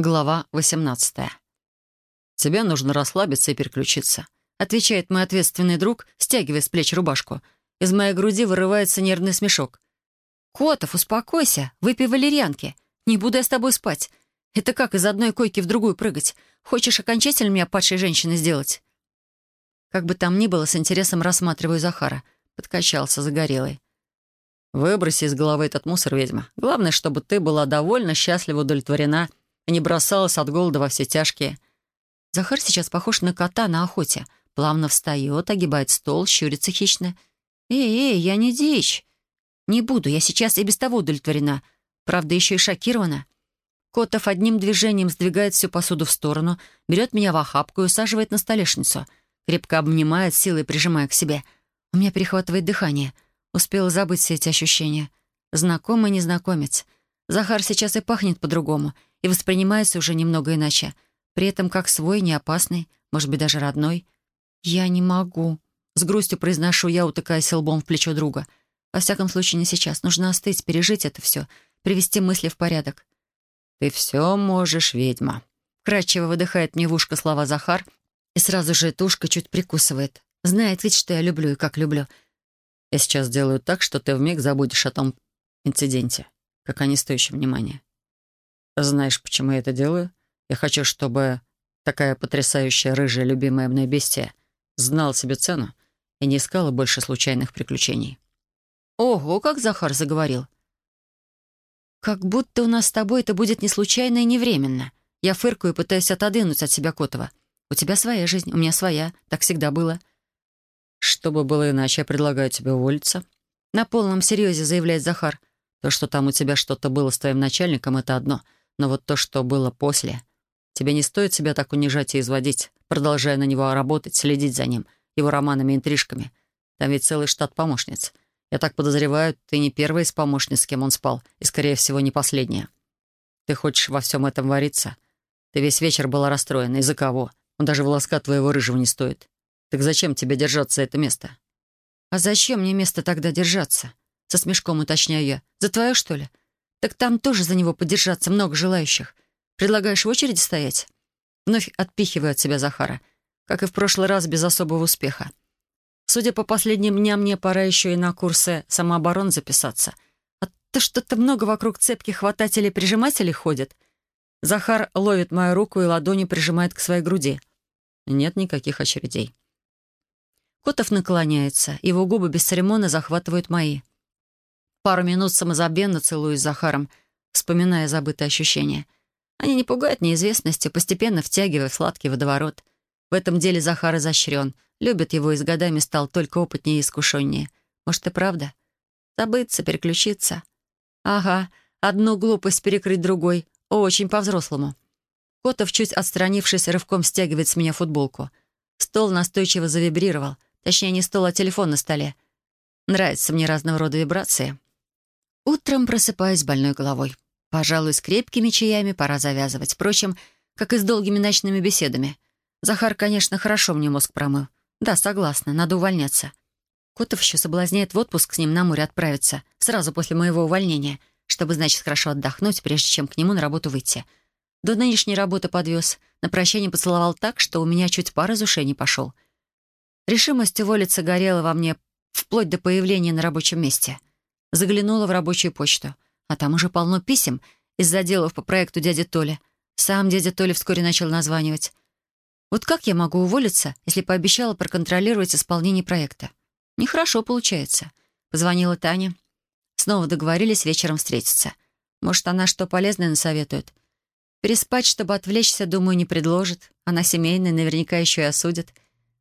Глава 18. «Тебе нужно расслабиться и переключиться», — отвечает мой ответственный друг, стягивая с плеч рубашку. Из моей груди вырывается нервный смешок. «Котов, успокойся, выпей валерьянки. Не буду я с тобой спать. Это как из одной койки в другую прыгать? Хочешь окончательно меня падшей женщиной сделать?» Как бы там ни было, с интересом рассматриваю Захара. Подкачался загорелый. «Выброси из головы этот мусор, ведьма. Главное, чтобы ты была довольно счастлива, удовлетворена» и не бросалась от голода во все тяжкие. Захар сейчас похож на кота на охоте. Плавно встает, огибает стол, щурится хищно. «Эй, эй, я не дичь. Не буду, я сейчас и без того удовлетворена. Правда, еще и шокирована». Котов одним движением сдвигает всю посуду в сторону, берет меня в охапку и усаживает на столешницу. Крепко обнимает, силой прижимая к себе. У меня перехватывает дыхание. Успела забыть все эти ощущения. Знакомый незнакомец. Захар сейчас и пахнет по-другому — и воспринимается уже немного иначе. При этом как свой, не опасный, может быть, даже родной. «Я не могу», — с грустью произношу я, утыкаясь лбом в плечо друга. «Во всяком случае, не сейчас. Нужно остыть, пережить это все, привести мысли в порядок». «Ты все можешь, ведьма», — кратчево выдыхает мне в ушко слова Захар, и сразу же эта ушко чуть прикусывает. Знает ведь, что я люблю и как люблю. Я сейчас сделаю так, что ты вмиг забудешь о том инциденте, как о не стоящем внимания. Знаешь, почему я это делаю? Я хочу, чтобы такая потрясающая рыжая любимая мной бестия знала себе цену и не искала больше случайных приключений. Ого, как Захар заговорил. Как будто у нас с тобой это будет не случайно и не временно. Я фыркаю и пытаюсь отодвинуть от себя Котова. У тебя своя жизнь, у меня своя. Так всегда было. Чтобы было иначе, я предлагаю тебе уволиться. На полном серьезе заявляет Захар. То, что там у тебя что-то было с твоим начальником, это одно — но вот то, что было после... Тебе не стоит себя так унижать и изводить, продолжая на него работать, следить за ним, его романами и интрижками. Там ведь целый штат помощниц. Я так подозреваю, ты не первая из помощниц, с кем он спал, и, скорее всего, не последняя. Ты хочешь во всем этом вариться? Ты весь вечер была расстроена. Из-за кого? Он даже волоска твоего рыжего не стоит. Так зачем тебе держаться это место? А зачем мне место тогда держаться? Со смешком уточняю я. За твое, что ли? Так там тоже за него подержаться много желающих. Предлагаешь в очереди стоять? Вновь отпихиваю от себя Захара. Как и в прошлый раз, без особого успеха. Судя по последним дням, мне пора еще и на курсы самооборон записаться. А то что-то много вокруг цепких хватателей-прижимателей ходит. Захар ловит мою руку и ладонью прижимает к своей груди. Нет никаких очередей. Котов наклоняется, его губы без церемона захватывают мои. Пару минут самозабвенно целуюсь с Захаром, вспоминая забытые ощущения. Они не пугают неизвестностью, постепенно втягивая сладкий водоворот. В этом деле Захар изощрен, любит его и с годами стал только опытнее и искушеннее. Может, и правда? Забыться, переключиться. Ага, одну глупость перекрыть другой. Очень по-взрослому. Котов, чуть отстранившись, рывком стягивает с меня футболку. Стол настойчиво завибрировал. Точнее, не стол, а телефон на столе. Нравятся мне разного рода вибрации. Утром просыпаюсь больной головой. Пожалуй, с крепкими чаями пора завязывать. Впрочем, как и с долгими ночными беседами. Захар, конечно, хорошо мне мозг промыл. Да, согласна, надо увольняться. Котов еще соблазняет в отпуск с ним на море отправиться, сразу после моего увольнения, чтобы, значит, хорошо отдохнуть, прежде чем к нему на работу выйти. До нынешней работы подвез, на прощание поцеловал так, что у меня чуть пар из ушей не пошел. Решимость уволиться горела во мне вплоть до появления на рабочем месте — Заглянула в рабочую почту. А там уже полно писем из-за делов по проекту дяди Толи. Сам дядя Толи вскоре начал названивать. Вот как я могу уволиться, если пообещала проконтролировать исполнение проекта? Нехорошо получается. Позвонила Таня. Снова договорились вечером встретиться. Может, она что полезное насоветует. Переспать, чтобы отвлечься, думаю, не предложит. Она семейная, наверняка еще и осудит.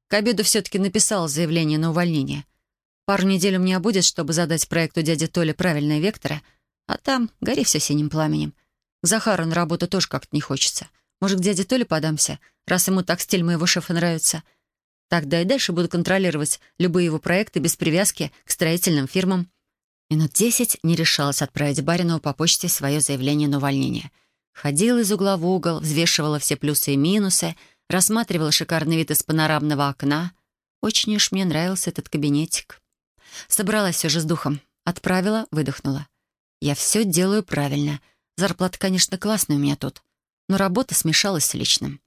К обеду все-таки написала заявление на увольнение. Пару недель у меня будет, чтобы задать проекту дяди Толи правильные векторы, а там гори все синим пламенем. К Захару на работу тоже как-то не хочется. Может, к дяде Толе подамся, раз ему так стиль моего шефа нравится. Тогда и дальше буду контролировать любые его проекты без привязки к строительным фирмам. Минут десять не решалась отправить Баринову по почте свое заявление на увольнение. Ходила из угла в угол, взвешивала все плюсы и минусы, рассматривала шикарный вид из панорамного окна. Очень уж мне нравился этот кабинетик. Собралась все же с духом. Отправила, выдохнула. Я все делаю правильно. Зарплата, конечно, классная у меня тут. но работа смешалась с личным.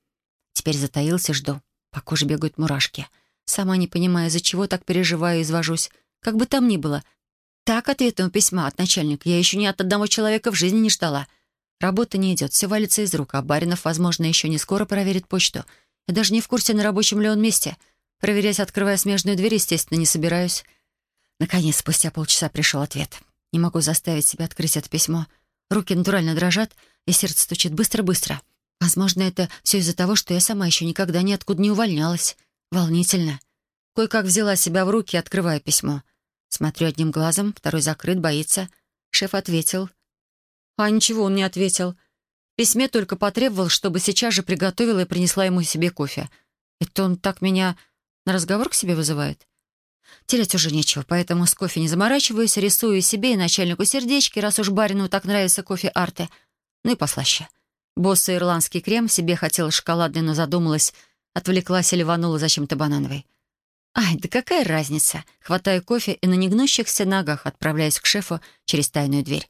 Теперь затаился, жду. По коже бегают мурашки. Сама не понимая, из-за чего так переживаю и извожусь. Как бы там ни было. Так ответного письма от начальника я еще ни от одного человека в жизни не ждала. Работа не идет, все валится из рук, а Баринов, возможно, еще не скоро проверит почту. Я даже не в курсе, на рабочем ли он месте. Проверять, открывая смежную дверь, естественно, не собираюсь. Наконец, спустя полчаса пришел ответ. Не могу заставить себя открыть это письмо. Руки натурально дрожат, и сердце стучит быстро-быстро. Возможно, это все из-за того, что я сама еще никогда ниоткуда не увольнялась. Волнительно. Кое-как взяла себя в руки, открывая письмо. Смотрю одним глазом, второй закрыт, боится. Шеф ответил. А ничего он не ответил. В письме только потребовал, чтобы сейчас же приготовила и принесла ему себе кофе. Это он так меня на разговор к себе вызывает? Терять уже нечего, поэтому с кофе не заморачиваюсь, рисую себе и начальнику сердечки, раз уж барину так нравится кофе арте. Ну и послаще. Босса ирландский крем, себе хотела шоколадный, но задумалась, отвлеклась и ливанула зачем-то банановый. Ай, да какая разница? Хватаю кофе и на негнущихся ногах отправляюсь к шефу через тайную дверь.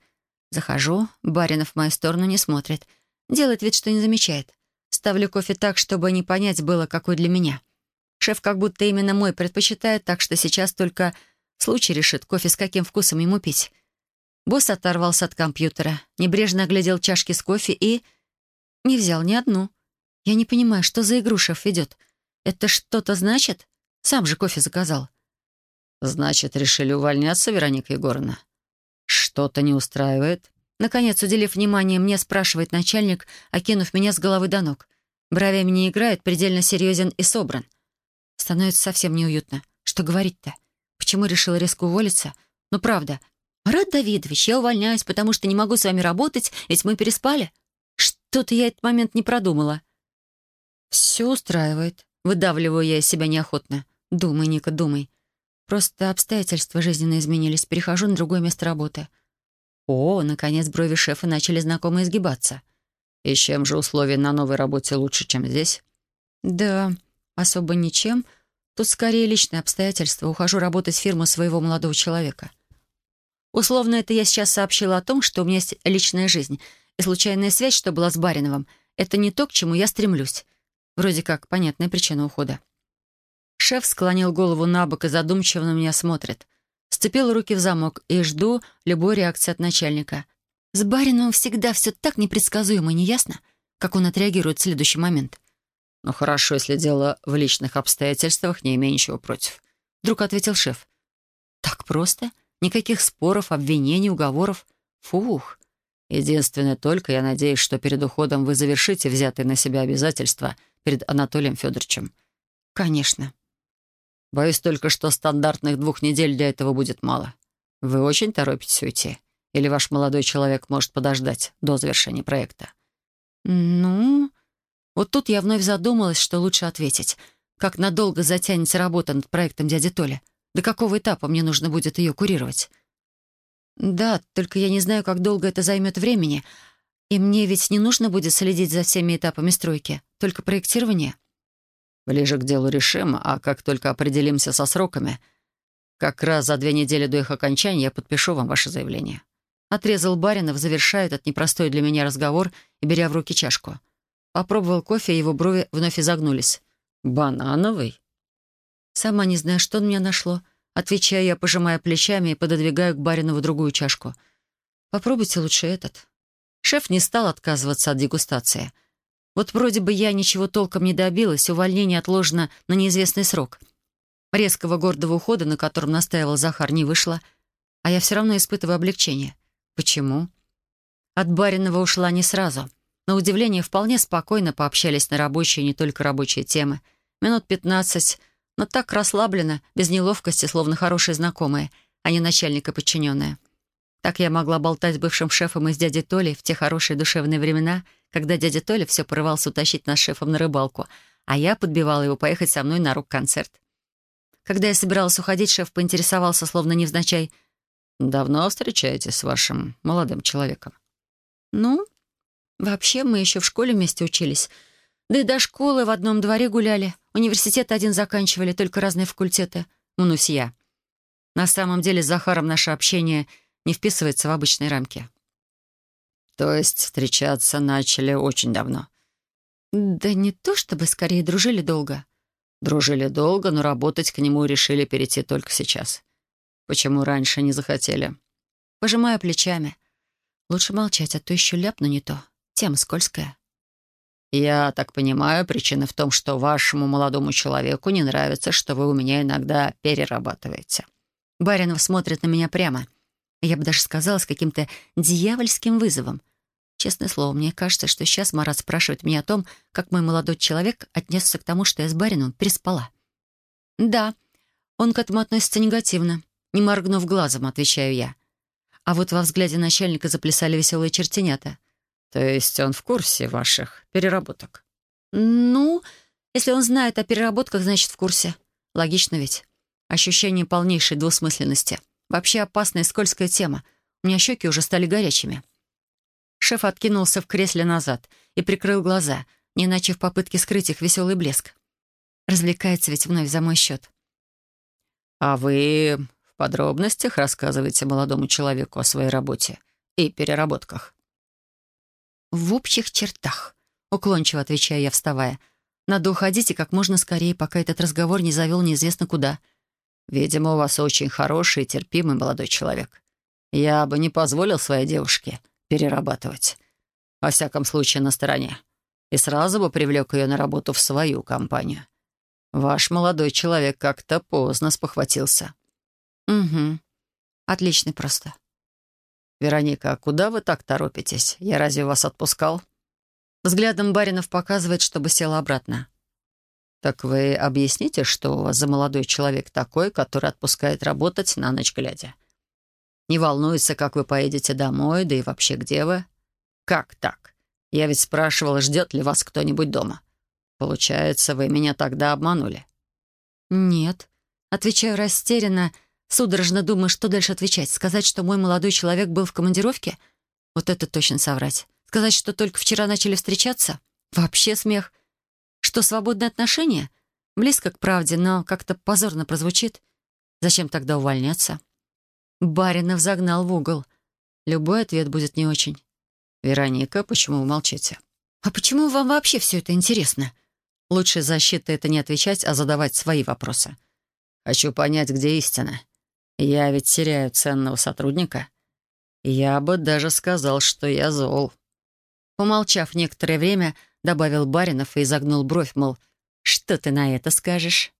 Захожу, Баринов в мою сторону не смотрит. Делает вид, что не замечает. Ставлю кофе так, чтобы не понять было, какой для меня. Шеф как будто именно мой предпочитает, так что сейчас только случай решит, кофе с каким вкусом ему пить. Босс оторвался от компьютера, небрежно оглядел чашки с кофе и... Не взял ни одну. Я не понимаю, что за игру шеф ведет. Это что-то значит? Сам же кофе заказал. «Значит, решили увольняться, Вероника Егоровна?» «Что-то не устраивает?» Наконец, уделив внимание, мне спрашивает начальник, окинув меня с головы до ног. Бровями не играет, предельно серьезен и собран. Становится совсем неуютно. Что говорить-то? Почему решила резко уволиться? Ну, правда. Марат Давидович, я увольняюсь, потому что не могу с вами работать, ведь мы переспали. Что-то я этот момент не продумала. Все устраивает. Выдавливаю я из себя неохотно. Думай, Ника, думай. Просто обстоятельства жизненно изменились. Перехожу на другое место работы. О, наконец брови шефа начали знакомо изгибаться. И чем же условия на новой работе лучше, чем здесь? Да, Особо ничем. Тут скорее личные обстоятельства. Ухожу работать в фирму своего молодого человека. Условно, это я сейчас сообщила о том, что у меня есть личная жизнь. И случайная связь, что была с Бариновым, это не то, к чему я стремлюсь. Вроде как понятная причина ухода. Шеф склонил голову на бок и задумчиво на меня смотрит. Сцепил руки в замок и жду любой реакции от начальника. С Бариновым всегда все так непредсказуемо, не ясно, как он отреагирует в следующий момент. «Ну хорошо, если дело в личных обстоятельствах, не имею ничего против», — вдруг ответил шеф. «Так просто? Никаких споров, обвинений, уговоров? Фух. Единственное только, я надеюсь, что перед уходом вы завершите взятые на себя обязательства перед Анатолием Федоровичем». «Конечно». «Боюсь только, что стандартных двух недель для этого будет мало. Вы очень торопитесь уйти? Или ваш молодой человек может подождать до завершения проекта?» «Ну...» Вот тут я вновь задумалась, что лучше ответить. Как надолго затянется работа над проектом дяди Толи? До какого этапа мне нужно будет ее курировать? Да, только я не знаю, как долго это займет времени. И мне ведь не нужно будет следить за всеми этапами стройки, только проектирование. Ближе к делу решим, а как только определимся со сроками, как раз за две недели до их окончания я подпишу вам ваше заявление. Отрезал Баринов, завершая этот непростой для меня разговор и беря в руки чашку. Попробовал кофе, его брови вновь изогнулись. «Банановый?» Сама не знаю, что на меня нашло. Отвечаю я, пожимая плечами и пододвигаю к барину другую чашку. «Попробуйте лучше этот». Шеф не стал отказываться от дегустации. Вот вроде бы я ничего толком не добилась, увольнение отложено на неизвестный срок. Резкого гордого ухода, на котором настаивал Захар, не вышло, а я все равно испытываю облегчение. Почему? От бариного ушла не сразу — на удивление, вполне спокойно пообщались на рабочие не только рабочие темы. Минут пятнадцать, но так расслабленно, без неловкости, словно хорошие знакомые, а не начальник и подчиненная. Так я могла болтать с бывшим шефом и с дядей Толей в те хорошие душевные времена, когда дядя Толя все порывался утащить нас шефом на рыбалку, а я подбивала его поехать со мной на рок-концерт. Когда я собиралась уходить, шеф поинтересовался, словно невзначай, «Давно встречаетесь с вашим молодым человеком?» «Ну, Вообще, мы еще в школе вместе учились. Да и до школы в одном дворе гуляли. Университет один заканчивали, только разные факультеты. Мнусь я. На самом деле с Захаром наше общение не вписывается в обычные рамки. То есть встречаться начали очень давно? Да не то чтобы скорее дружили долго. Дружили долго, но работать к нему решили перейти только сейчас. Почему раньше не захотели? Пожимаю плечами. Лучше молчать, а то еще ляпну не то. Тема скользкая. «Я так понимаю, причина в том, что вашему молодому человеку не нравится, что вы у меня иногда перерабатываете». Баринов смотрит на меня прямо. Я бы даже сказала, с каким-то дьявольским вызовом. Честное слово, мне кажется, что сейчас Марат спрашивает меня о том, как мой молодой человек отнесся к тому, что я с барином переспала. «Да, он к этому относится негативно. Не моргнув глазом, отвечаю я. А вот во взгляде начальника заплясали веселые чертенята. То есть он в курсе ваших переработок? Ну, если он знает о переработках, значит, в курсе. Логично ведь. Ощущение полнейшей двусмысленности. Вообще опасная скользкая тема. У меня щеки уже стали горячими. Шеф откинулся в кресле назад и прикрыл глаза, не иначе в попытке скрыть их веселый блеск. Развлекается ведь вновь за мой счет. «А вы в подробностях рассказываете молодому человеку о своей работе и переработках?» «В общих чертах», — уклончиво отвечаю я, вставая. «Надо уходить и как можно скорее, пока этот разговор не завел неизвестно куда». «Видимо, у вас очень хороший и терпимый молодой человек. Я бы не позволил своей девушке перерабатывать. Во всяком случае, на стороне. И сразу бы привлек ее на работу в свою компанию. Ваш молодой человек как-то поздно спохватился». «Угу. Отличный просто. «Вероника, а куда вы так торопитесь? Я разве вас отпускал?» Взглядом Баринов показывает, чтобы села обратно. «Так вы объясните, что у вас за молодой человек такой, который отпускает работать на ночь глядя? Не волнуется, как вы поедете домой, да и вообще где вы? Как так? Я ведь спрашивала, ждет ли вас кто-нибудь дома. Получается, вы меня тогда обманули?» «Нет», — отвечаю растерянно, Судорожно думаю, что дальше отвечать. Сказать, что мой молодой человек был в командировке? Вот это точно соврать. Сказать, что только вчера начали встречаться? Вообще смех. Что свободные отношения? Близко к правде, но как-то позорно прозвучит. Зачем тогда увольняться? Баринов загнал в угол. Любой ответ будет не очень. «Вероника, почему вы молчите?» «А почему вам вообще все это интересно?» Лучшая защита — это не отвечать, а задавать свои вопросы. «Хочу понять, где истина. Я ведь теряю ценного сотрудника. Я бы даже сказал, что я зол». Помолчав некоторое время, добавил Баринов и изогнул бровь, мол, «Что ты на это скажешь?»